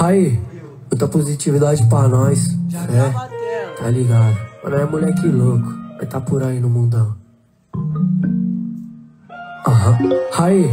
Aí, muita positividade pra nós. É, tá ligado? Mano, é moleque louco. Vai tá por aí no mundão. Aham, aí.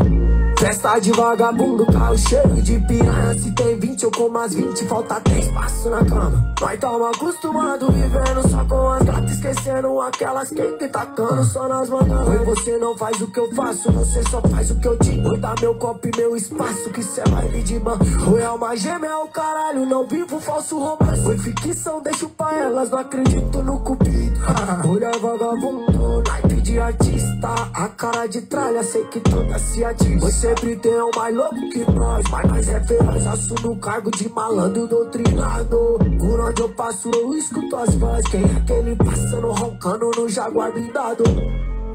Festa de vagabundo, carro cheio de piranha. Se tem 20 eu como as 20, falta até espaço na cama. Nós tamo acostumado vivendo só com as gatas Esquecendo aquelas que que tacando só nas mangas Oi, você não faz o que eu faço, você só faz o que eu digo Oi, dá meu copo e meu espaço, que cê vai de ban Oi, é uma gêmea, é o caralho, não vivo falso romance. Oi, ficção, deixo pra elas, não acredito no cupido. Olha vagabundo, de artista A cara de tralha, sei que toda se ativa Você sempre tem um mais louco que nós, mas nós é feroz. Assumo o cargo de malandro doutrinado. Por onde eu passo, eu escuto as vozes. Quem é aquele passando, roncando no jaguar blindado?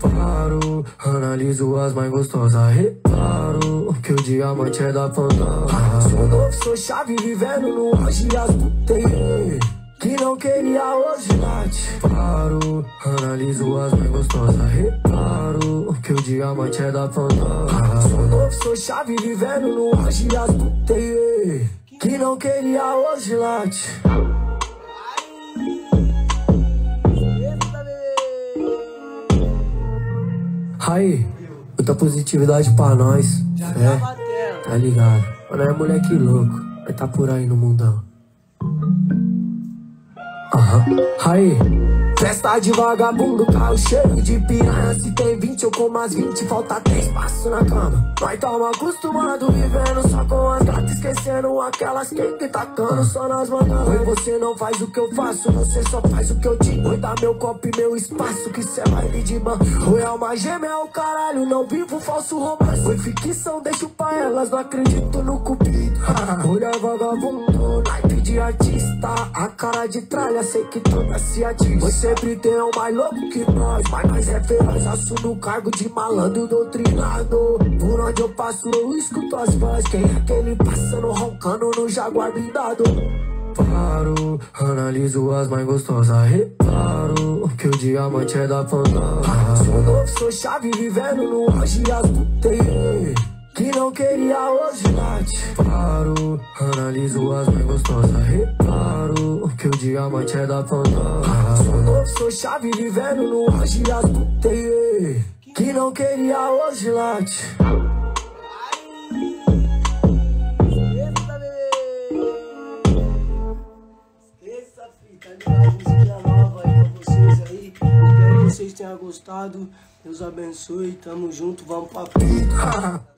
Paro, analiso as mais gostosas, reparo que o diamante é da fantasma. Sou novo, sou chave, vivendo no auge as botei que não queria hoje bate. Paro, analiso as mais gostosas, reparo que o diamante é da fantasma. Sou novo, sou chave, vivendo no auge as botei que não queria hoje late. Aí, muita positividade pra nós. É, tá ligado? Mano, é moleque louco. Vai tá por aí no mundão. Aí. Festa de vagabundo, carro cheio de piranha. Se tem 20 eu como as 20, falta até espaço na cama. Nós tamo acostumado vivendo só com as gatas Esquecendo aquelas que que tacando. Só nas mangas Oi, você não faz o que eu faço, você só faz o que eu digo Oi, dá meu copo e meu espaço, que cê vai me de man Oi, é uma gêmea, é o caralho, não vivo falso romance. Oi, ficção, deixo pra elas, não acredito no cupido. Olha vagabundo, A cara de tralha, sei que toda se ativa Você sempre tem um mais louco que nós, mas nós é feroz. Assumo o cargo de malandro doutrinado. Por onde eu passo, eu escuto as vozes. Quem é aquele passando, roncando no jaguar blindado? Paro, analiso as mais gostosas, reparo que o diamante é da fantasma. Sou novo, sou chave, vivendo no auge as botei que não queria hoje late. Paro, analiso as mais gostosas, reparo que o diamante é da fantasma. Sou novo, sou chave, vivendo no auge as botei que não queria hoje late. Vocês aí. Espero que vocês tenham gostado. Deus abençoe. Tamo junto, vamos pra frente.